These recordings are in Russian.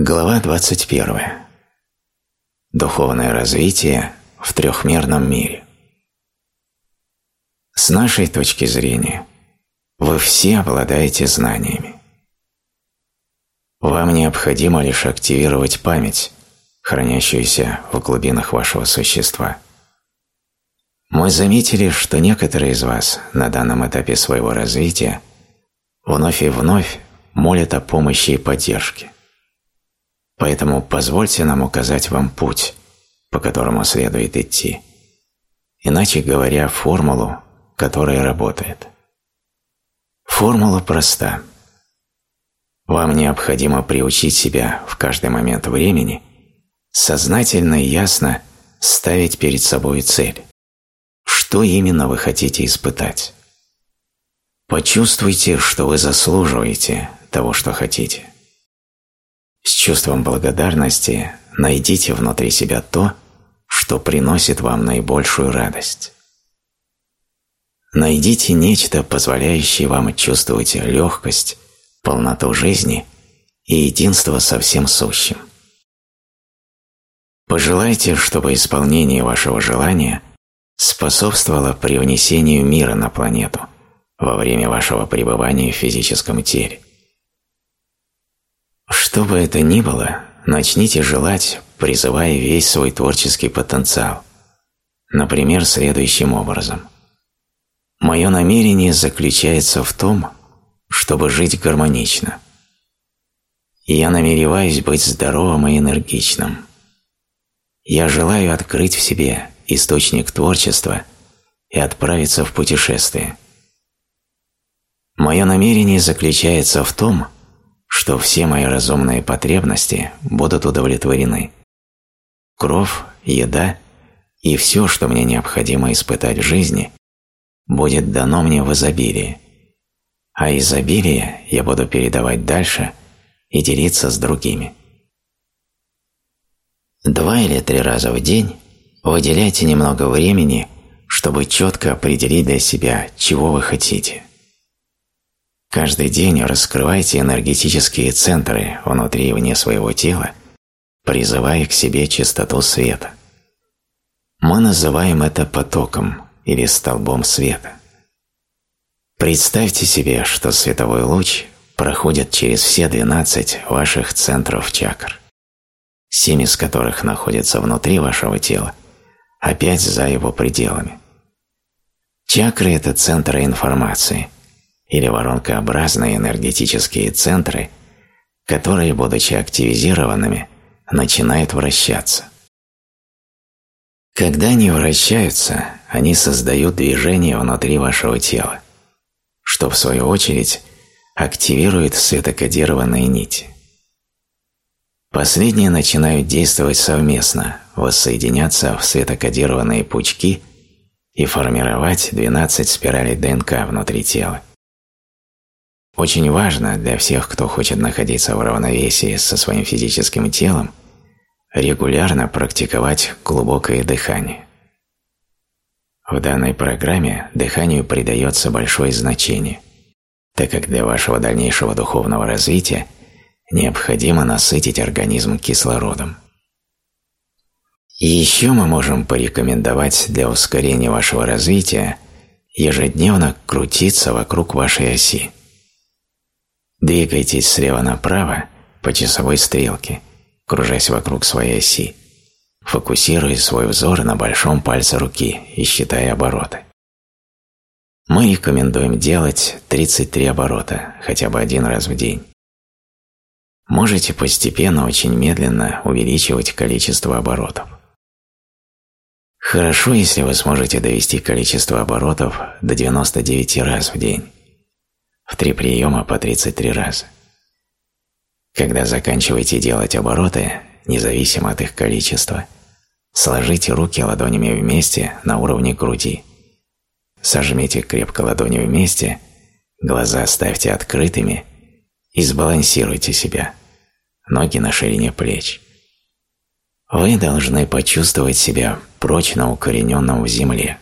Глава 21. Духовное развитие в трехмерном мире. С нашей точки зрения, вы все обладаете знаниями. Вам необходимо лишь активировать память, хранящуюся в глубинах вашего существа. Мы заметили, что некоторые из вас на данном этапе своего развития вновь и вновь молят о помощи и поддержке. Поэтому позвольте нам указать вам путь, по которому следует идти. Иначе говоря, формулу, которая работает. Формула проста. Вам необходимо приучить себя в каждый момент времени сознательно и ясно ставить перед собой цель. Что именно вы хотите испытать? Почувствуйте, что вы заслуживаете того, что хотите. С чувством благодарности найдите внутри себя то, что приносит вам наибольшую радость. Найдите нечто, позволяющее вам чувствовать легкость, полноту жизни и единство со всем сущим. Пожелайте, чтобы исполнение вашего желания способствовало привнесению мира на планету во время вашего пребывания в физическом теле. Что бы это ни было, начните желать, призывая весь свой творческий потенциал. Например, следующим образом. Мое намерение заключается в том, чтобы жить гармонично. я намереваюсь быть здоровым и энергичным. Я желаю открыть в себе источник творчества и отправиться в путешествие. Мое намерение заключается в том, что все мои разумные потребности будут удовлетворены. Кровь, еда и все, что мне необходимо испытать в жизни, будет дано мне в изобилии, а изобилие я буду передавать дальше и делиться с другими. Два или три раза в день выделяйте немного времени, чтобы четко определить для себя, чего вы хотите. Каждый день раскрывайте энергетические центры внутри и вне своего тела, призывая к себе чистоту света. Мы называем это потоком или столбом света. Представьте себе, что световой луч проходит через все 12 ваших центров чакр, семь из которых находятся внутри вашего тела, а пять за его пределами. Чакры – это центры информации – или воронкообразные энергетические центры, которые, будучи активизированными, начинают вращаться. Когда они вращаются, они создают движение внутри вашего тела, что в свою очередь активирует светокодированные нити. Последние начинают действовать совместно, воссоединяться в светокодированные пучки и формировать 12 спиралей ДНК внутри тела. Очень важно для всех, кто хочет находиться в равновесии со своим физическим телом, регулярно практиковать глубокое дыхание. В данной программе дыханию придается большое значение, так как для вашего дальнейшего духовного развития необходимо насытить организм кислородом. И еще мы можем порекомендовать для ускорения вашего развития ежедневно крутиться вокруг вашей оси. Двигайтесь слева направо по часовой стрелке, кружась вокруг своей оси, фокусируя свой взор на большом пальце руки и считая обороты. Мы рекомендуем делать 33 оборота хотя бы один раз в день. Можете постепенно, очень медленно увеличивать количество оборотов. Хорошо, если вы сможете довести количество оборотов до 99 раз в день в три приема по 33 раза. Когда заканчиваете делать обороты, независимо от их количества, сложите руки ладонями вместе на уровне груди. Сожмите крепко ладони вместе, глаза оставьте открытыми и сбалансируйте себя, ноги на ширине плеч. Вы должны почувствовать себя прочно укорененным в земле.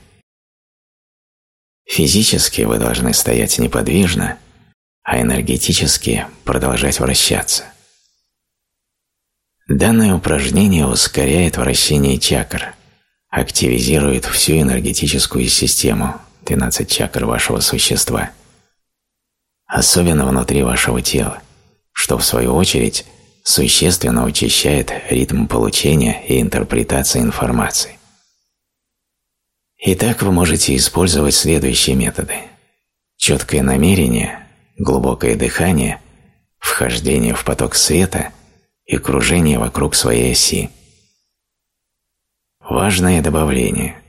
Физически вы должны стоять неподвижно, а энергетически продолжать вращаться. Данное упражнение ускоряет вращение чакр, активизирует всю энергетическую систему, 12 чакр вашего существа, особенно внутри вашего тела, что в свою очередь существенно учащает ритм получения и интерпретации информации. Итак, вы можете использовать следующие методы. Четкое намерение, глубокое дыхание, вхождение в поток света и кружение вокруг своей оси. Важное добавление.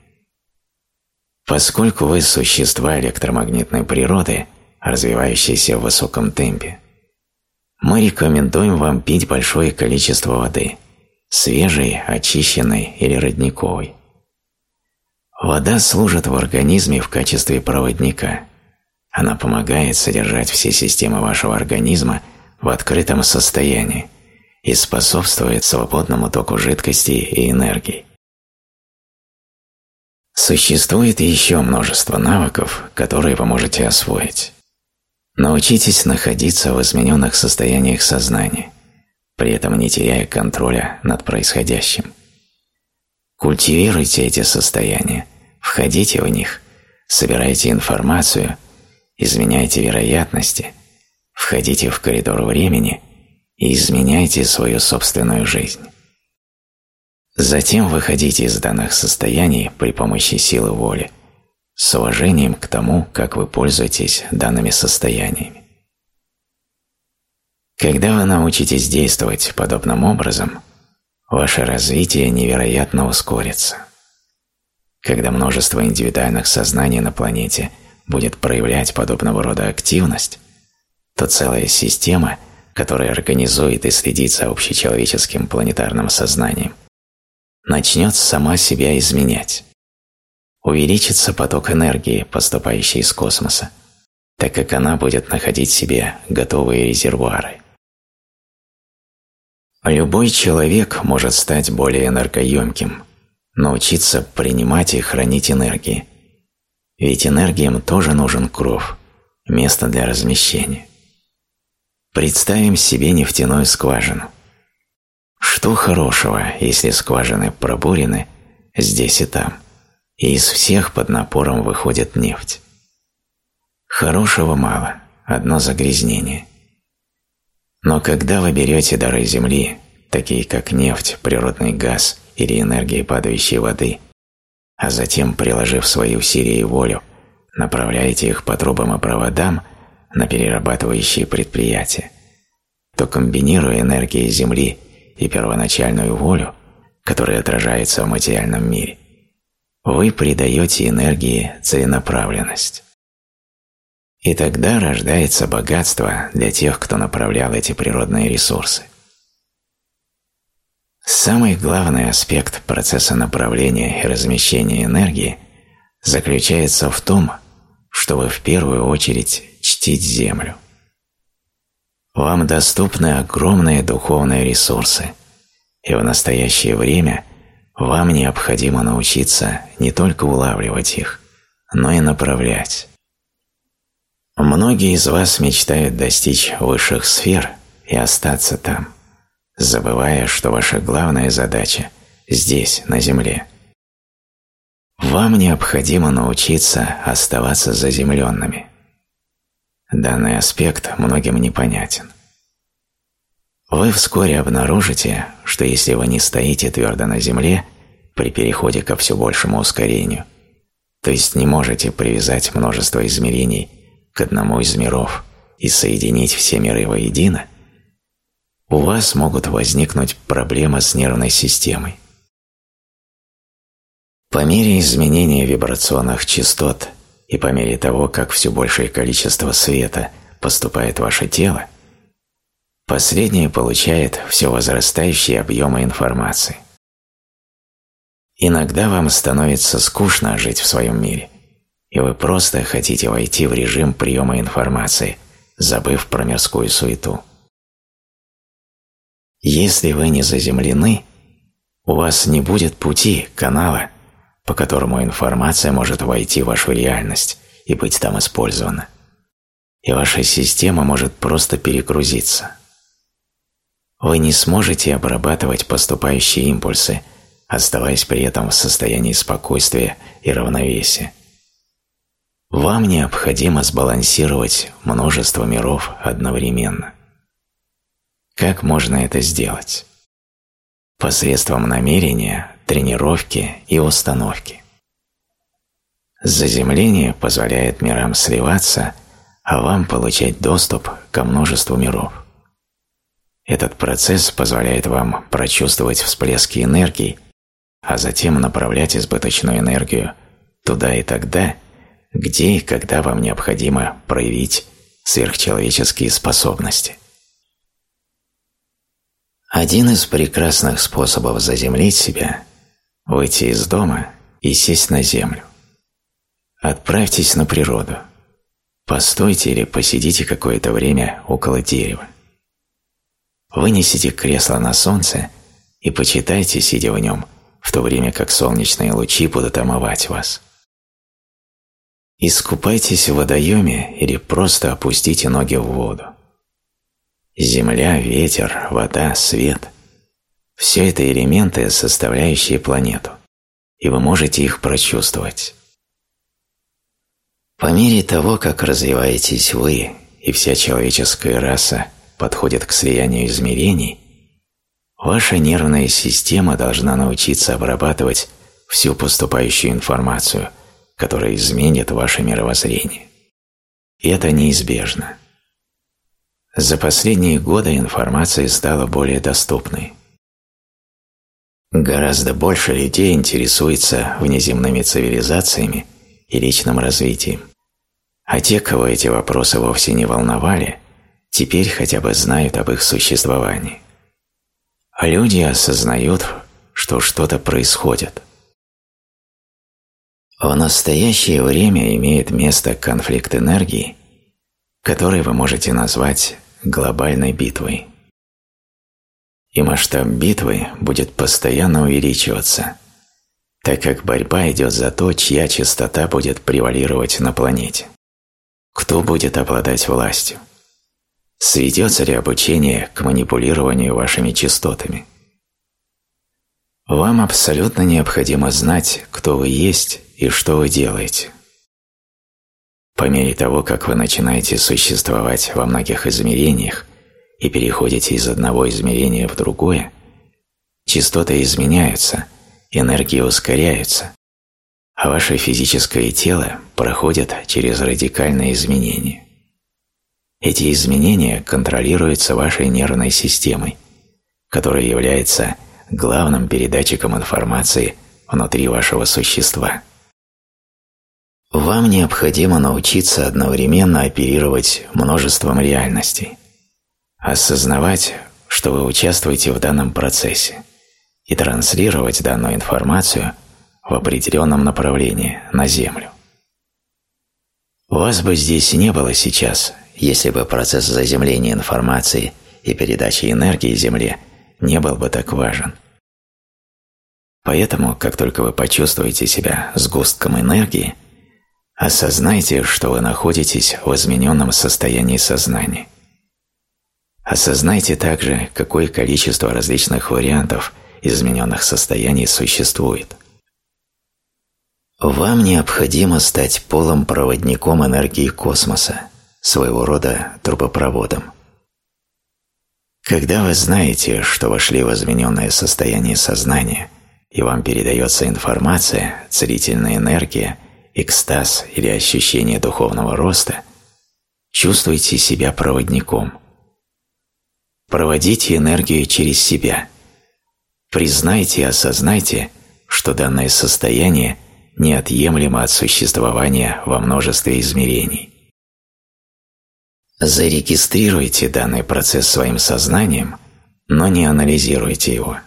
Поскольку вы существа электромагнитной природы, развивающиеся в высоком темпе, мы рекомендуем вам пить большое количество воды – свежей, очищенной или родниковой. Вода служит в организме в качестве проводника. Она помогает содержать все системы вашего организма в открытом состоянии и способствует свободному току жидкости и энергии. Существует еще множество навыков, которые вы можете освоить. Научитесь находиться в измененных состояниях сознания, при этом не теряя контроля над происходящим. Культивируйте эти состояния, входите в них, собирайте информацию, изменяйте вероятности, входите в коридор времени и изменяйте свою собственную жизнь. Затем выходите из данных состояний при помощи силы воли, с уважением к тому, как вы пользуетесь данными состояниями. Когда вы научитесь действовать подобным образом, ваше развитие невероятно ускорится. Когда множество индивидуальных сознаний на планете будет проявлять подобного рода активность, то целая система, которая организует и следит за общечеловеческим планетарным сознанием, начнет сама себя изменять увеличится поток энергии, поступающий из космоса, так как она будет находить себе готовые резервуары. Любой человек может стать более энергоемким, научиться принимать и хранить энергии. Ведь энергиям тоже нужен кров, место для размещения. Представим себе нефтяную скважину. Что хорошего, если скважины пробурены здесь и там? и из всех под напором выходит нефть. Хорошего мало, одно загрязнение. Но когда вы берете дары Земли, такие как нефть, природный газ или энергия падающей воды, а затем, приложив свои усилия и волю, направляете их по трубам и проводам на перерабатывающие предприятия, то комбинируя энергии Земли и первоначальную волю, которая отражается в материальном мире, вы придаете энергии целенаправленность. И тогда рождается богатство для тех, кто направлял эти природные ресурсы. Самый главный аспект процесса направления и размещения энергии заключается в том, чтобы в первую очередь чтить Землю. Вам доступны огромные духовные ресурсы, и в настоящее время – вам необходимо научиться не только улавливать их, но и направлять. Многие из вас мечтают достичь высших сфер и остаться там, забывая, что ваша главная задача здесь, на Земле. Вам необходимо научиться оставаться заземленными. Данный аспект многим непонятен. Вы вскоре обнаружите, что если вы не стоите твердо на земле при переходе ко все большему ускорению, то есть не можете привязать множество измерений к одному из миров и соединить все миры воедино, у вас могут возникнуть проблемы с нервной системой. По мере изменения вибрационных частот и по мере того, как все большее количество света поступает в ваше тело, Последнее получает все возрастающие объемы информации. Иногда вам становится скучно жить в своем мире, и вы просто хотите войти в режим приема информации, забыв про мирскую суету. Если вы не заземлены, у вас не будет пути, канала, по которому информация может войти в вашу реальность и быть там использована. И ваша система может просто перегрузиться – вы не сможете обрабатывать поступающие импульсы, оставаясь при этом в состоянии спокойствия и равновесия. Вам необходимо сбалансировать множество миров одновременно. Как можно это сделать? Посредством намерения, тренировки и установки. Заземление позволяет мирам сливаться, а вам получать доступ ко множеству миров. Этот процесс позволяет вам прочувствовать всплески энергии, а затем направлять избыточную энергию туда и тогда, где и когда вам необходимо проявить сверхчеловеческие способности. Один из прекрасных способов заземлить себя – выйти из дома и сесть на землю. Отправьтесь на природу. Постойте или посидите какое-то время около дерева. Вынесите кресло на солнце и почитайте, сидя в нем, в то время как солнечные лучи будут омывать вас. Искупайтесь в водоеме или просто опустите ноги в воду. Земля, ветер, вода, свет – все это элементы, составляющие планету, и вы можете их прочувствовать. По мере того, как развиваетесь вы и вся человеческая раса подходит к слиянию измерений, ваша нервная система должна научиться обрабатывать всю поступающую информацию, которая изменит ваше мировоззрение. И это неизбежно. За последние годы информация стала более доступной. Гораздо больше людей интересуется внеземными цивилизациями и личным развитием. А те, кого эти вопросы вовсе не волновали, теперь хотя бы знают об их существовании. Люди осознают, что что-то происходит. В настоящее время имеет место конфликт энергии, который вы можете назвать глобальной битвой. И масштаб битвы будет постоянно увеличиваться, так как борьба идет за то, чья частота будет превалировать на планете. Кто будет обладать властью? Сведется ли обучение к манипулированию вашими частотами? Вам абсолютно необходимо знать, кто вы есть и что вы делаете. По мере того, как вы начинаете существовать во многих измерениях и переходите из одного измерения в другое, частоты изменяются, энергии ускоряются, а ваше физическое тело проходит через радикальные изменения. Эти изменения контролируются вашей нервной системой, которая является главным передатчиком информации внутри вашего существа. Вам необходимо научиться одновременно оперировать множеством реальностей, осознавать, что вы участвуете в данном процессе и транслировать данную информацию в определенном направлении на Землю. Вас бы здесь не было сейчас, если бы процесс заземления информации и передачи энергии Земле не был бы так важен. Поэтому, как только вы почувствуете себя сгустком энергии – Осознайте, что вы находитесь в измененном состоянии сознания. Осознайте также, какое количество различных вариантов измененных состояний существует. Вам необходимо стать полым проводником энергии космоса, своего рода трубопроводом. Когда вы знаете, что вошли в измененное состояние сознания, и вам передается информация, целительная энергия – экстаз или ощущение духовного роста, чувствуйте себя проводником. Проводите энергию через себя. Признайте и осознайте, что данное состояние неотъемлемо от существования во множестве измерений. Зарегистрируйте данный процесс своим сознанием, но не анализируйте его.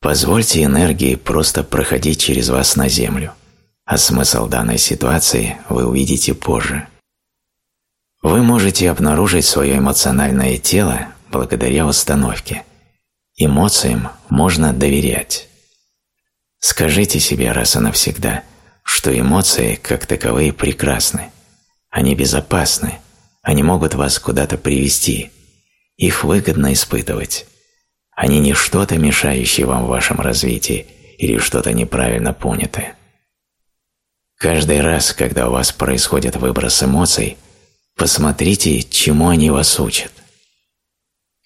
Позвольте энергии просто проходить через вас на Землю а смысл данной ситуации вы увидите позже. Вы можете обнаружить свое эмоциональное тело благодаря установке. Эмоциям можно доверять. Скажите себе раз и навсегда, что эмоции как таковые прекрасны, они безопасны, они могут вас куда-то привести, Их выгодно испытывать. Они не что-то мешающее вам в вашем развитии или что-то неправильно понятое. Каждый раз, когда у вас происходит выброс эмоций, посмотрите, чему они вас учат.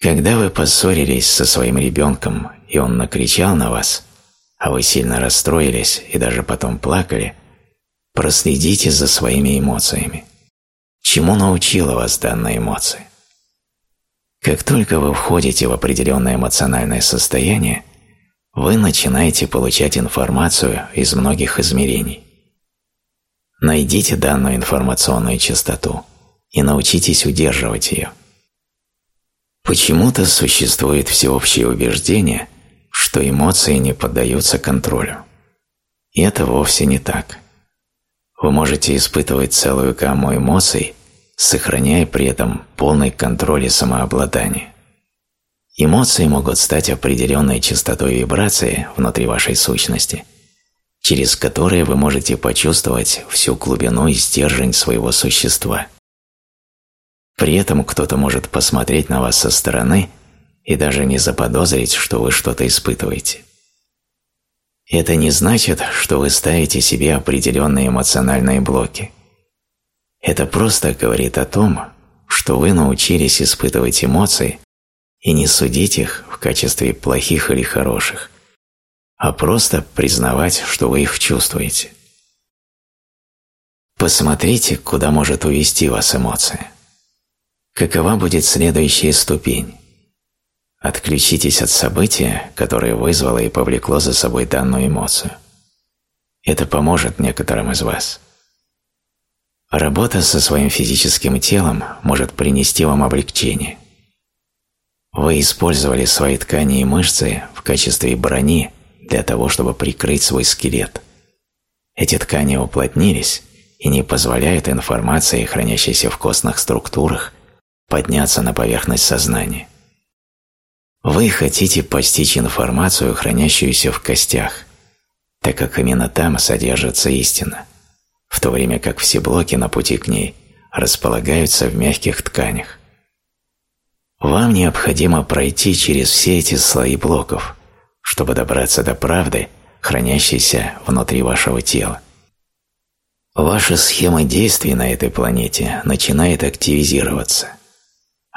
Когда вы поссорились со своим ребенком, и он накричал на вас, а вы сильно расстроились и даже потом плакали, проследите за своими эмоциями. Чему научила вас данная эмоция? Как только вы входите в определенное эмоциональное состояние, вы начинаете получать информацию из многих измерений. Найдите данную информационную частоту и научитесь удерживать ее. Почему-то существует всеобщее убеждение, что эмоции не поддаются контролю. И это вовсе не так. Вы можете испытывать целую гамму эмоций, сохраняя при этом полный контроль и самообладание. Эмоции могут стать определенной частотой вибрации внутри вашей сущности, через которые вы можете почувствовать всю глубину и стержень своего существа – при этом кто-то может посмотреть на вас со стороны и даже не заподозрить, что вы что-то испытываете. Это не значит, что вы ставите себе определенные эмоциональные блоки. Это просто говорит о том, что вы научились испытывать эмоции и не судить их в качестве плохих или хороших, а просто признавать, что вы их чувствуете. Посмотрите, куда может увести вас эмоция. Какова будет следующая ступень? Отключитесь от события, которое вызвало и повлекло за собой данную эмоцию. Это поможет некоторым из вас. Работа со своим физическим телом может принести вам облегчение. Вы использовали свои ткани и мышцы в качестве брони для того, чтобы прикрыть свой скелет. Эти ткани уплотнились и не позволяют информации, хранящейся в костных структурах, подняться на поверхность сознания. Вы хотите постичь информацию, хранящуюся в костях, так как именно там содержится истина, в то время как все блоки на пути к ней располагаются в мягких тканях. Вам необходимо пройти через все эти слои блоков, чтобы добраться до правды, хранящейся внутри вашего тела. Ваша схема действий на этой планете начинает активизироваться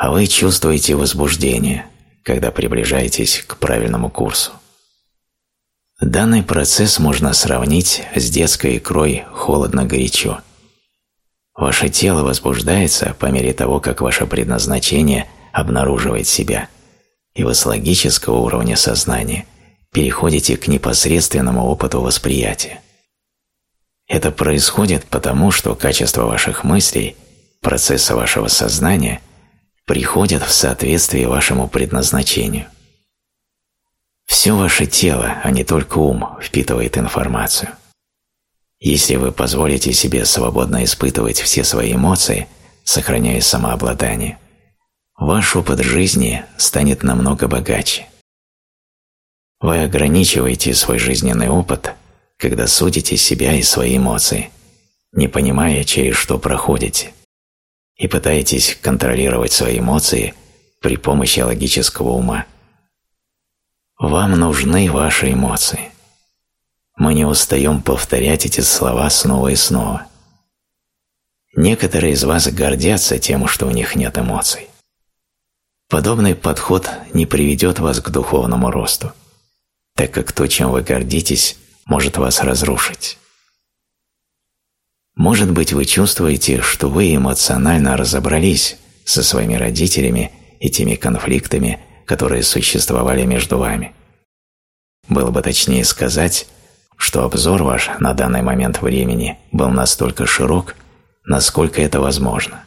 а вы чувствуете возбуждение, когда приближаетесь к правильному курсу. Данный процесс можно сравнить с детской икрой холодно-горячо. Ваше тело возбуждается по мере того, как ваше предназначение обнаруживает себя, и вы с логического уровня сознания переходите к непосредственному опыту восприятия. Это происходит потому, что качество ваших мыслей, процесса вашего сознания – приходят в соответствии вашему предназначению. Все ваше тело, а не только ум, впитывает информацию. Если вы позволите себе свободно испытывать все свои эмоции, сохраняя самообладание, ваш опыт жизни станет намного богаче. Вы ограничиваете свой жизненный опыт, когда судите себя и свои эмоции, не понимая, через что проходите – и пытаетесь контролировать свои эмоции при помощи логического ума. Вам нужны ваши эмоции. Мы не устаем повторять эти слова снова и снова. Некоторые из вас гордятся тем, что у них нет эмоций. Подобный подход не приведет вас к духовному росту, так как то, чем вы гордитесь, может вас разрушить. Может быть, вы чувствуете, что вы эмоционально разобрались со своими родителями и теми конфликтами, которые существовали между вами. Было бы точнее сказать, что обзор ваш на данный момент времени был настолько широк, насколько это возможно.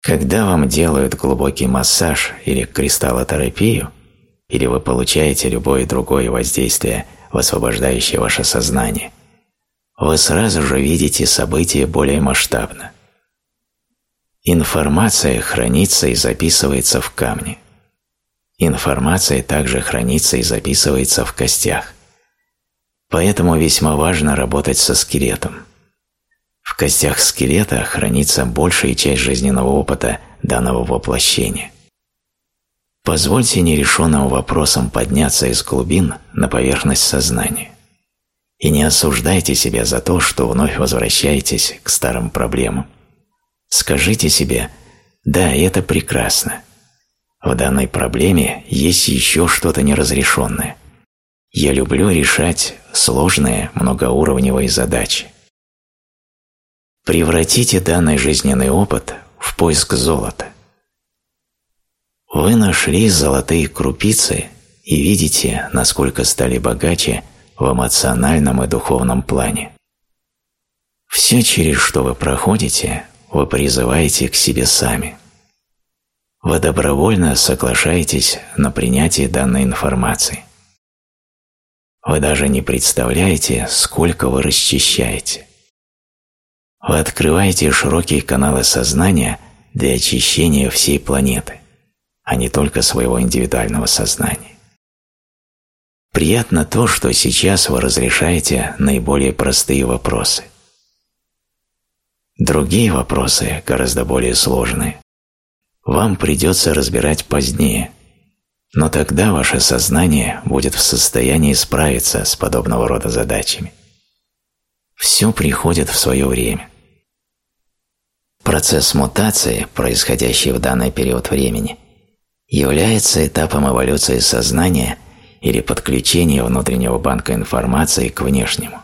Когда вам делают глубокий массаж или кристаллотерапию, или вы получаете любое другое воздействие, высвобождающее ваше сознание – вы сразу же видите события более масштабно. Информация хранится и записывается в камне. Информация также хранится и записывается в костях. Поэтому весьма важно работать со скелетом. В костях скелета хранится большая часть жизненного опыта данного воплощения. Позвольте нерешенным вопросам подняться из глубин на поверхность сознания. И не осуждайте себя за то, что вновь возвращаетесь к старым проблемам. Скажите себе «Да, это прекрасно. В данной проблеме есть еще что-то неразрешенное. Я люблю решать сложные многоуровневые задачи. Превратите данный жизненный опыт в поиск золота. Вы нашли золотые крупицы и видите, насколько стали богаче в эмоциональном и духовном плане. Все, через что вы проходите, вы призываете к себе сами. Вы добровольно соглашаетесь на принятие данной информации. Вы даже не представляете, сколько вы расчищаете. Вы открываете широкие каналы сознания для очищения всей планеты, а не только своего индивидуального сознания. Приятно то, что сейчас вы разрешаете наиболее простые вопросы. Другие вопросы, гораздо более сложные, вам придется разбирать позднее, но тогда ваше сознание будет в состоянии справиться с подобного рода задачами. Все приходит в свое время. Процесс мутации, происходящий в данный период времени, является этапом эволюции сознания или подключения внутреннего банка информации к внешнему.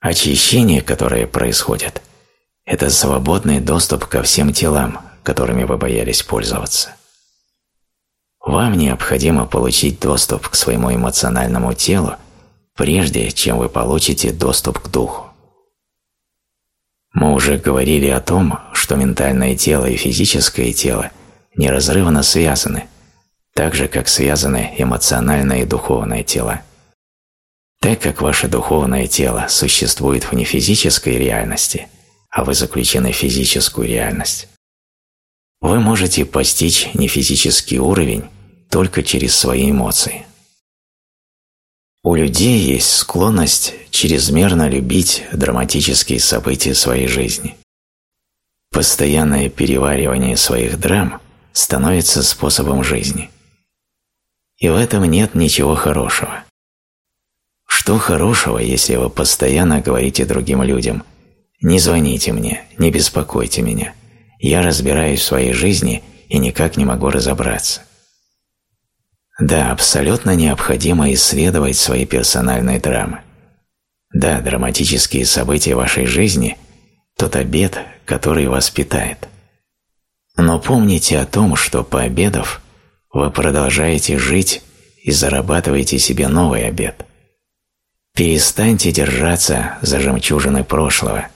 Очищение, которое происходит, это свободный доступ ко всем телам, которыми вы боялись пользоваться. Вам необходимо получить доступ к своему эмоциональному телу, прежде чем вы получите доступ к духу. Мы уже говорили о том, что ментальное тело и физическое тело неразрывно связаны, так же, как связаны эмоциональное и духовное тела. Так как ваше духовное тело существует вне физической реальности, а вы заключены в физическую реальность, вы можете постичь нефизический уровень только через свои эмоции. У людей есть склонность чрезмерно любить драматические события своей жизни. Постоянное переваривание своих драм становится способом жизни. И в этом нет ничего хорошего. Что хорошего, если вы постоянно говорите другим людям «Не звоните мне, не беспокойте меня, я разбираюсь в своей жизни и никак не могу разобраться». Да, абсолютно необходимо исследовать свои персональные драмы. Да, драматические события вашей жизни – тот обед, который вас питает. Но помните о том, что пообедав, вы продолжаете жить и зарабатываете себе новый обед. Перестаньте держаться за жемчужины прошлого.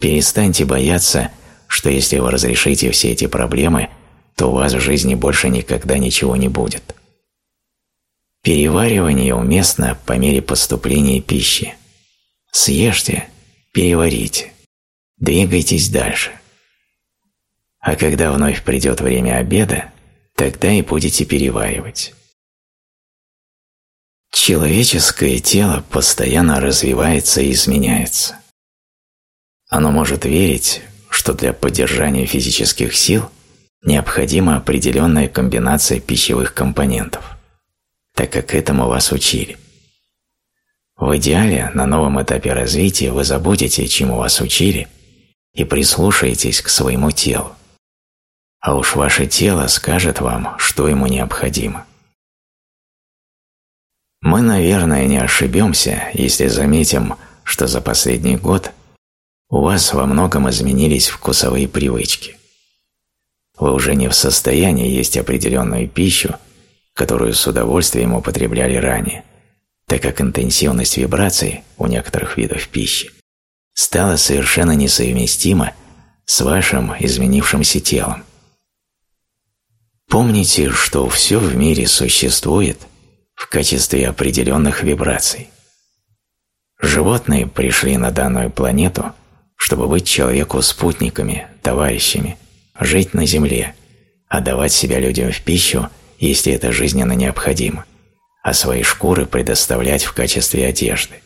Перестаньте бояться, что если вы разрешите все эти проблемы, то у вас в жизни больше никогда ничего не будет. Переваривание уместно по мере поступления пищи. Съешьте, переварите, двигайтесь дальше. А когда вновь придет время обеда, тогда и будете переваривать. Человеческое тело постоянно развивается и изменяется. Оно может верить, что для поддержания физических сил необходима определенная комбинация пищевых компонентов так как этому вас учили. В идеале на новом этапе развития вы забудете, чему вас учили, и прислушаетесь к своему телу. А уж ваше тело скажет вам, что ему необходимо. Мы, наверное, не ошибемся, если заметим, что за последний год у вас во многом изменились вкусовые привычки. Вы уже не в состоянии есть определенную пищу, которую с удовольствием употребляли ранее, так как интенсивность вибраций у некоторых видов пищи стала совершенно несовместима с вашим изменившимся телом. Помните, что все в мире существует в качестве определенных вибраций. Животные пришли на данную планету, чтобы быть человеку спутниками, товарищами, жить на Земле, отдавать себя людям в пищу – если это жизненно необходимо, а свои шкуры предоставлять в качестве одежды.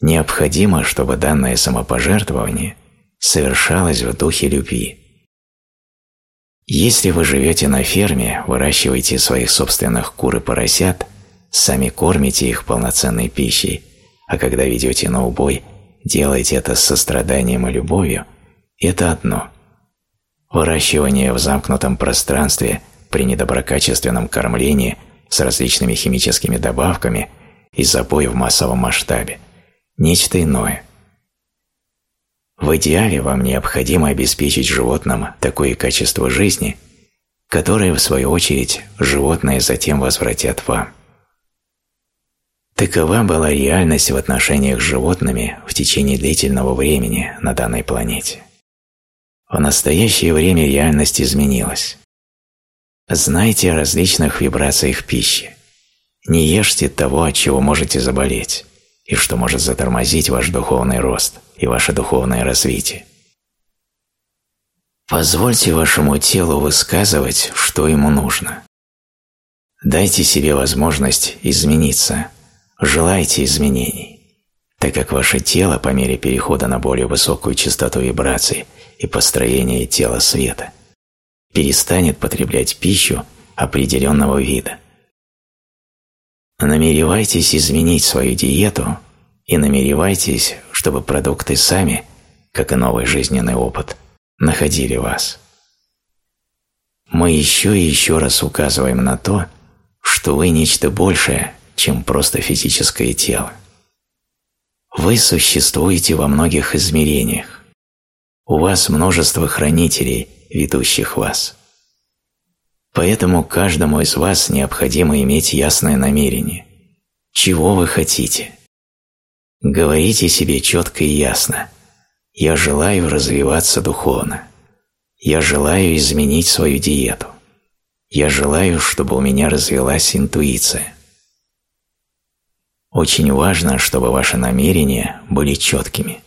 Необходимо, чтобы данное самопожертвование совершалось в духе любви, Если вы живете на ферме, выращиваете своих собственных кур и поросят, сами кормите их полноценной пищей, а когда ведете на убой, делаете это с состраданием и любовью, это одно. Выращивание в замкнутом пространстве при недоброкачественном кормлении с различными химическими добавками и забой в массовом масштабе – нечто иное – в идеале вам необходимо обеспечить животным такое качество жизни, которое, в свою очередь, животные затем возвратят вам. Такова была реальность в отношениях с животными в течение длительного времени на данной планете. В настоящее время реальность изменилась. Знайте о различных вибрациях пищи. Не ешьте того, от чего можете заболеть и что может затормозить ваш духовный рост и ваше духовное развитие. Позвольте вашему телу высказывать, что ему нужно. Дайте себе возможность измениться, желайте изменений, так как ваше тело по мере перехода на более высокую частоту вибраций и построения тела света перестанет потреблять пищу определенного вида – Намеревайтесь изменить свою диету и намеревайтесь, чтобы продукты сами, как и новый жизненный опыт, находили вас. Мы еще и еще раз указываем на то, что вы нечто большее, чем просто физическое тело. Вы существуете во многих измерениях. У вас множество хранителей, ведущих вас. Поэтому каждому из вас необходимо иметь ясное намерение. Чего вы хотите? Говорите себе четко и ясно. Я желаю развиваться духовно. Я желаю изменить свою диету. Я желаю, чтобы у меня развилась интуиция. Очень важно, чтобы ваши намерения были четкими.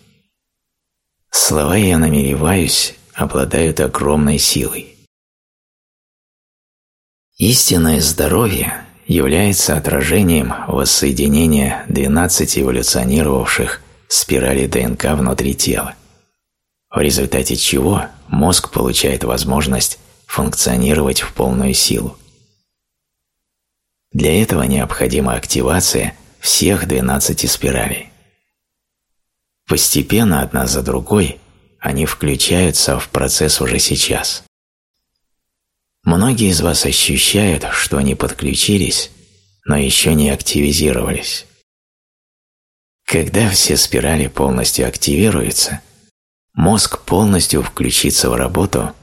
Слова «я намереваюсь» обладают огромной силой. Истинное здоровье является отражением воссоединения 12 эволюционировавших спиралей ДНК внутри тела, в результате чего мозг получает возможность функционировать в полную силу. Для этого необходима активация всех 12 спиралей. Постепенно, одна за другой, они включаются в процесс уже сейчас. Многие из вас ощущают, что они подключились, но еще не активизировались. Когда все спирали полностью активируются, мозг полностью включится в работу,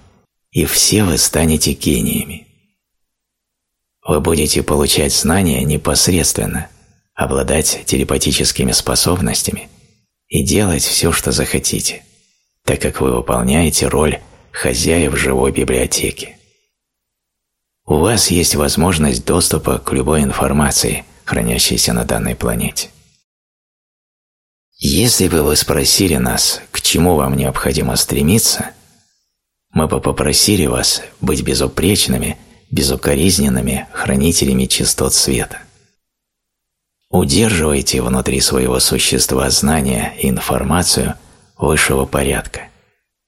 и все вы станете гениями. Вы будете получать знания непосредственно, обладать телепатическими способностями и делать все, что захотите, так как вы выполняете роль хозяев живой библиотеки у вас есть возможность доступа к любой информации, хранящейся на данной планете. Если бы вы спросили нас, к чему вам необходимо стремиться, мы бы попросили вас быть безупречными, безукоризненными хранителями частот света. Удерживайте внутри своего существа знания и информацию высшего порядка,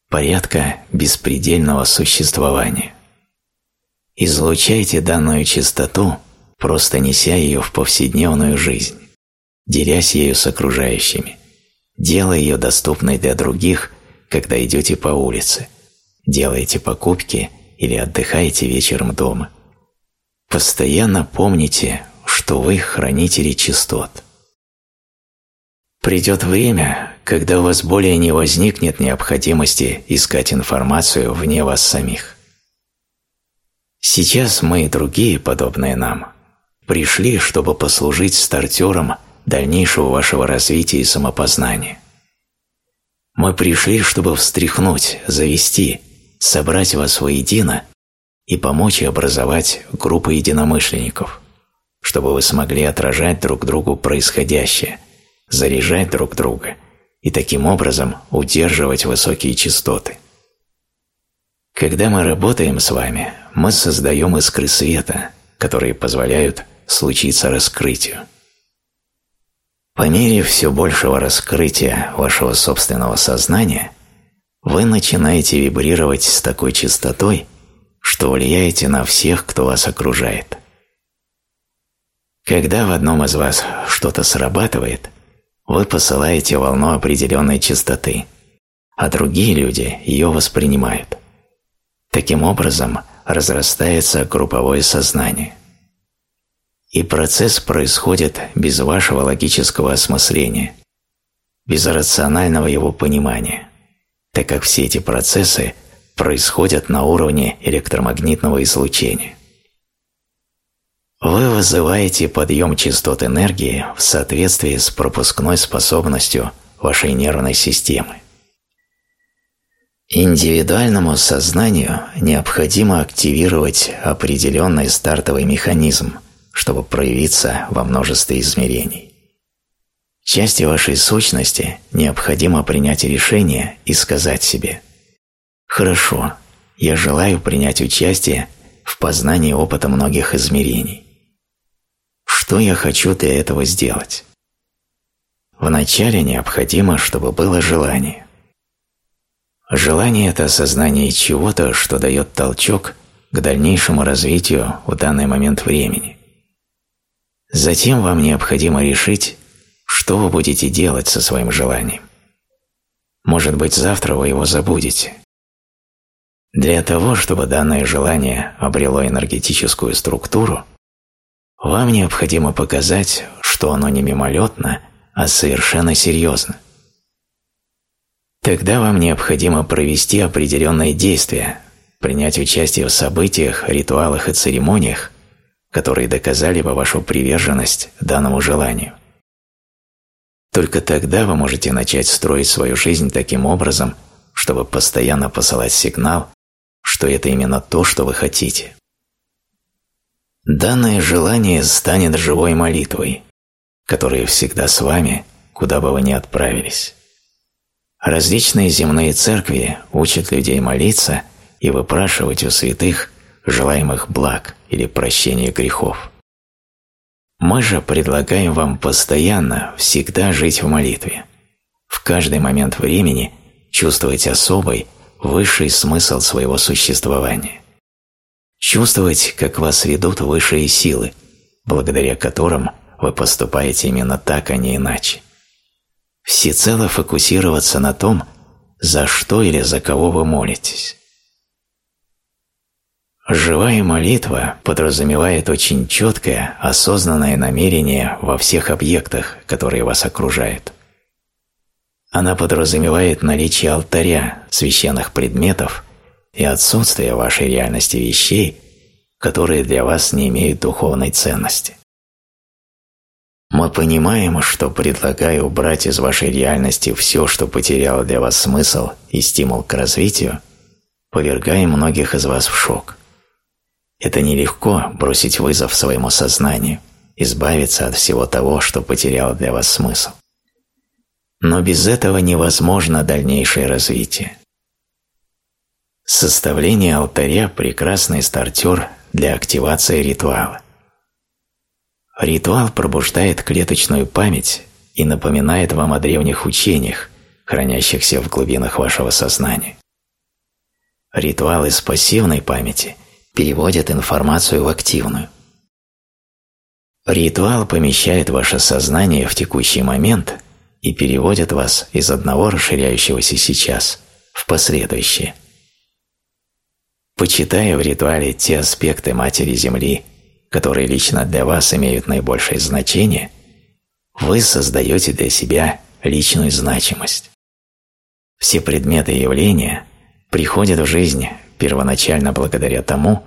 порядка беспредельного существования. Излучайте данную чистоту, просто неся ее в повседневную жизнь, делясь ею с окружающими, делая ее доступной для других, когда идете по улице, делаете покупки или отдыхаете вечером дома. Постоянно помните, что вы хранители частот. Придет время, когда у вас более не возникнет необходимости искать информацию вне вас самих. Сейчас мы и другие, подобные нам, пришли, чтобы послужить стартером дальнейшего вашего развития и самопознания. Мы пришли, чтобы встряхнуть, завести, собрать вас воедино и помочь образовать группу единомышленников, чтобы вы смогли отражать друг другу происходящее, заряжать друг друга и таким образом удерживать высокие частоты. Когда мы работаем с вами, мы создаем искры света, которые позволяют случиться раскрытию. По мере все большего раскрытия вашего собственного сознания вы начинаете вибрировать с такой частотой, что влияете на всех, кто вас окружает. Когда в одном из вас что-то срабатывает, вы посылаете волну определенной частоты, а другие люди ее воспринимают. Таким образом разрастается групповое сознание. И процесс происходит без вашего логического осмысления, без рационального его понимания, так как все эти процессы происходят на уровне электромагнитного излучения. Вы вызываете подъем частот энергии в соответствии с пропускной способностью вашей нервной системы. Индивидуальному сознанию необходимо активировать определенный стартовый механизм, чтобы проявиться во множестве измерений. Части вашей сущности необходимо принять решение и сказать себе «Хорошо, я желаю принять участие в познании опыта многих измерений. Что я хочу для этого сделать?» Вначале необходимо, чтобы было желание. Желание – это осознание чего-то, что дает толчок к дальнейшему развитию в данный момент времени. Затем вам необходимо решить, что вы будете делать со своим желанием? Может быть, завтра вы его забудете. Для того, чтобы данное желание обрело энергетическую структуру, вам необходимо показать, что оно не мимолетно, а совершенно серьезно. Тогда вам необходимо провести определенные действия, принять участие в событиях, ритуалах и церемониях, которые доказали бы вашу приверженность данному желанию. Только тогда вы можете начать строить свою жизнь таким образом, чтобы постоянно посылать сигнал, что это именно то, что вы хотите. Данное желание станет живой молитвой, которая всегда с вами, куда бы вы ни отправились. Различные земные церкви учат людей молиться и выпрашивать у святых желаемых благ или прощения грехов. Мы же предлагаем вам постоянно, всегда жить в молитве. В каждый момент времени чувствовать особый, высший смысл своего существования. Чувствовать, как вас ведут высшие силы, благодаря которым вы поступаете именно так, а не иначе. Всецело фокусироваться на том, за что или за кого вы молитесь. Живая молитва подразумевает очень четкое, осознанное намерение во всех объектах, которые вас окружают. Она подразумевает наличие алтаря, священных предметов и отсутствие вашей реальности вещей, которые для вас не имеют духовной ценности. Мы понимаем, что предлагая убрать из вашей реальности все, что потеряло для вас смысл и стимул к развитию, повергаем многих из вас в шок – это нелегко бросить вызов своему сознанию, избавиться от всего того, что потеряло для вас смысл. Но без этого невозможно дальнейшее развитие. Составление алтаря – прекрасный стартер для активации ритуала. Ритуал пробуждает клеточную память и напоминает вам о древних учениях, хранящихся в глубинах вашего сознания. Ритуал из пассивной памяти переводит информацию в активную. Ритуал помещает ваше сознание в текущий момент и переводит вас из одного расширяющегося сейчас в последующее. Почитая в ритуале те аспекты Матери Земли, которые лично для вас имеют наибольшее значение, вы создаете для себя личную значимость. Все предметы и явления приходят в жизнь первоначально благодаря тому,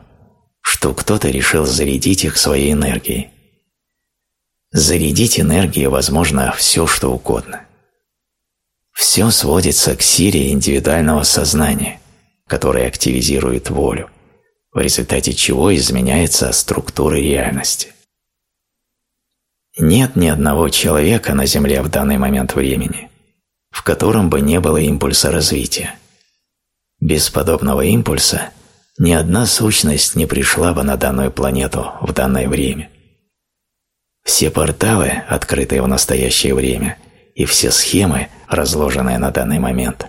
что кто-то решил зарядить их своей энергией. Зарядить энергией возможно все, что угодно. Все сводится к силе индивидуального сознания, которое активизирует волю, в результате чего изменяется структура реальности. Нет ни одного человека на Земле в данный момент времени, в котором бы не было импульса развития. Без подобного импульса ни одна сущность не пришла бы на данную планету в данное время. Все порталы, открытые в настоящее время, и все схемы, разложенные на данный момент,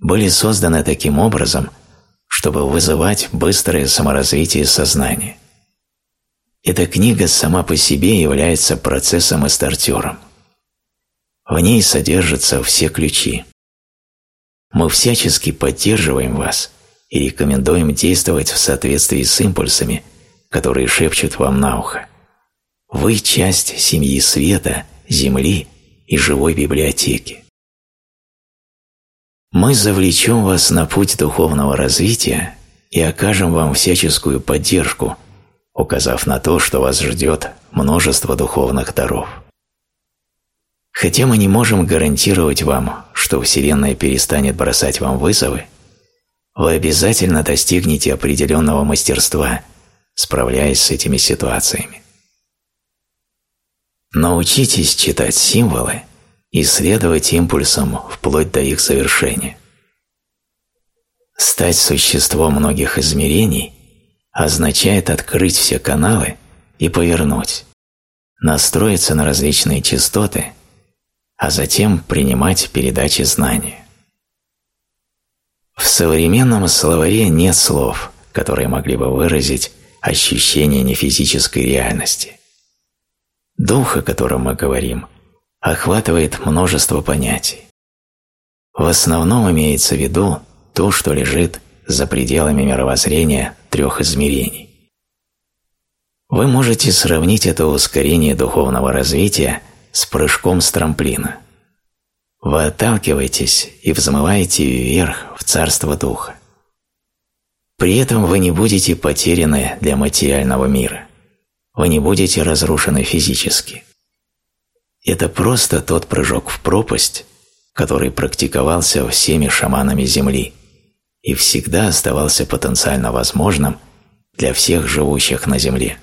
были созданы таким образом, чтобы вызывать быстрое саморазвитие сознания. Эта книга сама по себе является процессом и стартером. В ней содержатся все ключи. Мы всячески поддерживаем вас и рекомендуем действовать в соответствии с импульсами, которые шепчут вам на ухо. Вы часть семьи света, земли и живой библиотеки. Мы завлечем вас на путь духовного развития и окажем вам всяческую поддержку, указав на то, что вас ждет множество духовных даров. Хотя мы не можем гарантировать вам, что Вселенная перестанет бросать вам вызовы, вы обязательно достигнете определенного мастерства, справляясь с этими ситуациями. Научитесь читать символы и следовать импульсам вплоть до их завершения. Стать существом многих измерений означает открыть все каналы и повернуть, настроиться на различные частоты, а затем принимать передачи знания. В современном словаре нет слов, которые могли бы выразить ощущение нефизической реальности. Дух, о котором мы говорим, охватывает множество понятий. В основном имеется в виду то, что лежит за пределами мировоззрения трех измерений. Вы можете сравнить это ускорение духовного развития с прыжком с трамплина. Вы отталкиваетесь и взмываете вверх в царство духа. При этом вы не будете потеряны для материального мира вы не будете разрушены физически. Это просто тот прыжок в пропасть, который практиковался всеми шаманами Земли и всегда оставался потенциально возможным для всех живущих на Земле.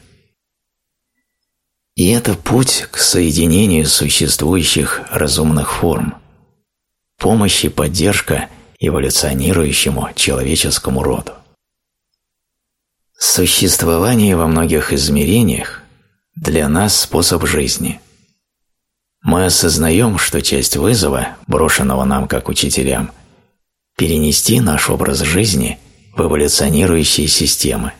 И это путь к соединению существующих разумных форм, помощь и поддержка эволюционирующему человеческому роду. Существование во многих измерениях для нас способ жизни. Мы осознаем, что часть вызова, брошенного нам как учителям, перенести наш образ жизни в эволюционирующие системы.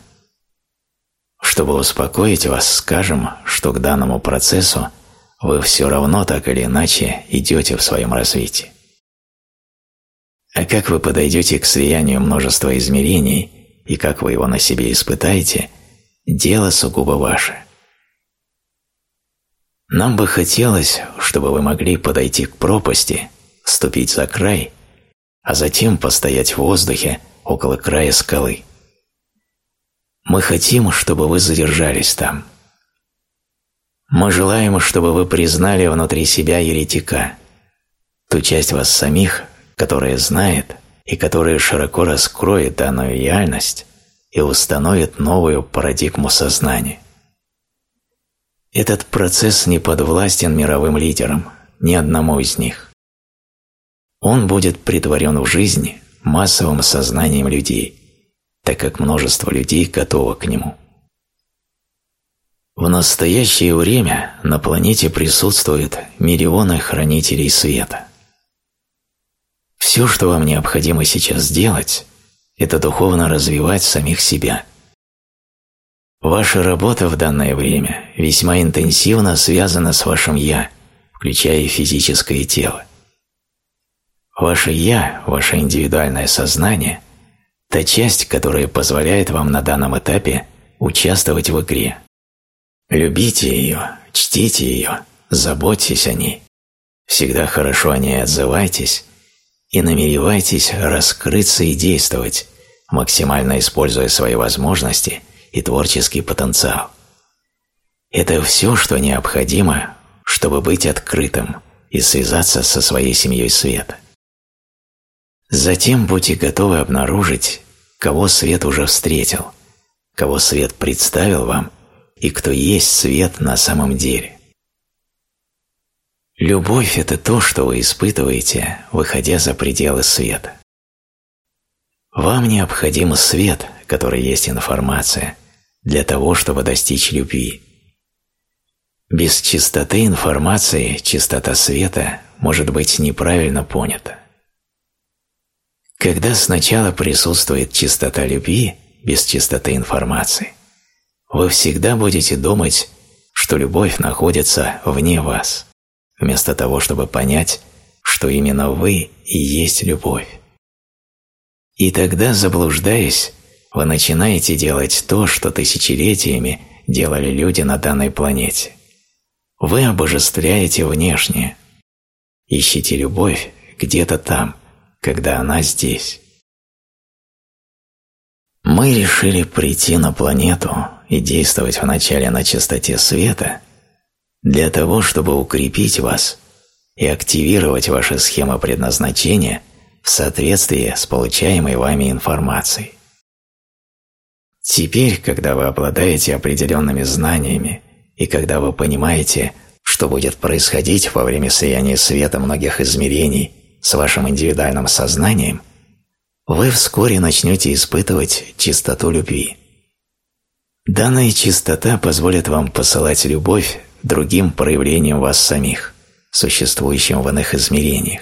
Чтобы успокоить вас, скажем, что к данному процессу вы все равно так или иначе идете в своем развитии. А как вы подойдете к слиянию множества измерений – и как вы его на себе испытаете, дело сугубо ваше. Нам бы хотелось, чтобы вы могли подойти к пропасти, ступить за край, а затем постоять в воздухе около края скалы. Мы хотим, чтобы вы задержались там. Мы желаем, чтобы вы признали внутри себя еретика, ту часть вас самих, которая знает – и которая широко раскроет данную реальность и установит новую парадигму сознания. Этот процесс не подвластен мировым лидерам, ни одному из них. Он будет притворен в жизнь массовым сознанием людей, так как множество людей готово к нему. В настоящее время на планете присутствуют миллионы хранителей света. Все, что вам необходимо сейчас сделать, это духовно развивать самих себя. Ваша работа в данное время весьма интенсивно связана с вашим «я», включая физическое тело. Ваше «я», ваше индивидуальное сознание – та часть, которая позволяет вам на данном этапе участвовать в игре. Любите ее, чтите ее, заботьтесь о ней. Всегда хорошо о ней отзывайтесь и намеревайтесь раскрыться и действовать, максимально используя свои возможности и творческий потенциал. Это все, что необходимо, чтобы быть открытым и связаться со своей семьей света. Затем будьте готовы обнаружить, кого свет уже встретил, кого свет представил вам и кто есть свет на самом деле. Любовь – это то, что вы испытываете, выходя за пределы света. Вам необходим свет, который есть информация, для того, чтобы достичь любви. Без чистоты информации чистота света может быть неправильно понята. Когда сначала присутствует чистота любви без чистоты информации, вы всегда будете думать, что любовь находится вне вас, вместо того, чтобы понять, что именно вы и есть любовь. И тогда, заблуждаясь, вы начинаете делать то, что тысячелетиями делали люди на данной планете. Вы обожествляете внешнее. Ищите любовь где-то там, когда она здесь. Мы решили прийти на планету и действовать вначале на частоте света для того, чтобы укрепить вас и активировать ваши схемы предназначения в соответствии с получаемой вами информацией. Теперь, когда вы обладаете определенными знаниями и когда вы понимаете, что будет происходить во время слияния света многих измерений с вашим индивидуальным сознанием, вы вскоре начнете испытывать чистоту любви. Данная чистота позволит вам посылать любовь другим проявлениям вас самих, существующим в иных измерениях,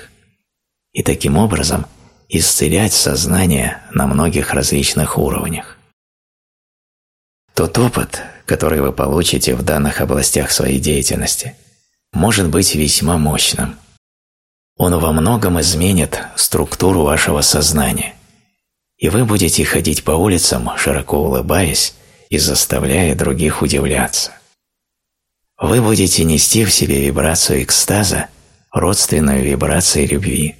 и таким образом исцелять сознание на многих различных уровнях. Тот опыт, который вы получите в данных областях своей деятельности, может быть весьма мощным. Он во многом изменит структуру вашего сознания, и вы будете ходить по улицам, широко улыбаясь и заставляя других удивляться. Вы будете нести в себе вибрацию экстаза, родственную вибрации любви.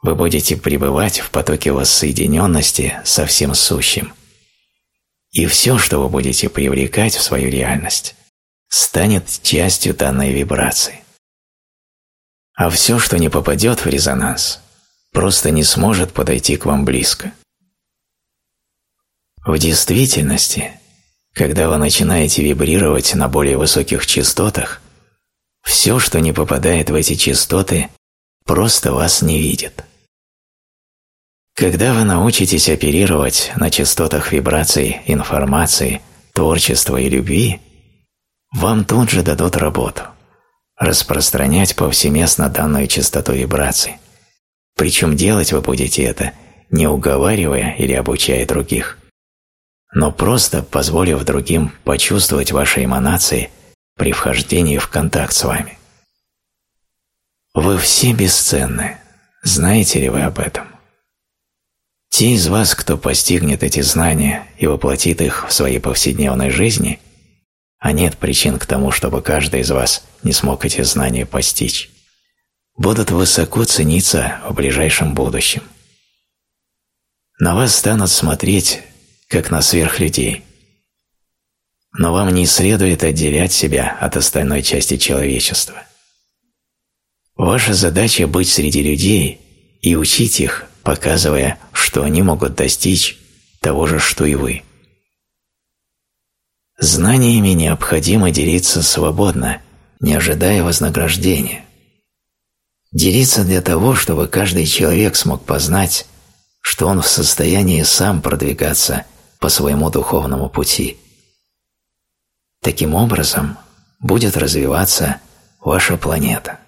Вы будете пребывать в потоке воссоединенности со всем сущим – и все, что вы будете привлекать в свою реальность, станет частью данной вибрации. А все, что не попадет в резонанс, просто не сможет подойти к вам близко. В действительности, когда вы начинаете вибрировать на более высоких частотах, все, что не попадает в эти частоты, просто вас не видит. Когда вы научитесь оперировать на частотах вибраций, информации, творчества и любви, вам тут же дадут работу – распространять повсеместно данную частоту вибраций. Причем делать вы будете это, не уговаривая или обучая других, но просто позволив другим почувствовать ваши эманации при вхождении в контакт с вами. Вы все бесценны. Знаете ли вы об этом? Те из вас, кто постигнет эти знания и воплотит их в своей повседневной жизни, а нет причин к тому, чтобы каждый из вас не смог эти знания постичь, будут высоко цениться в ближайшем будущем. На вас станут смотреть, как на сверхлюдей. Но вам не следует отделять себя от остальной части человечества. Ваша задача – быть среди людей и учить их показывая, что они могут достичь того же, что и вы. Знаниями необходимо делиться свободно, не ожидая вознаграждения. Делиться для того, чтобы каждый человек смог познать, что он в состоянии сам продвигаться по своему духовному пути. Таким образом будет развиваться ваша планета.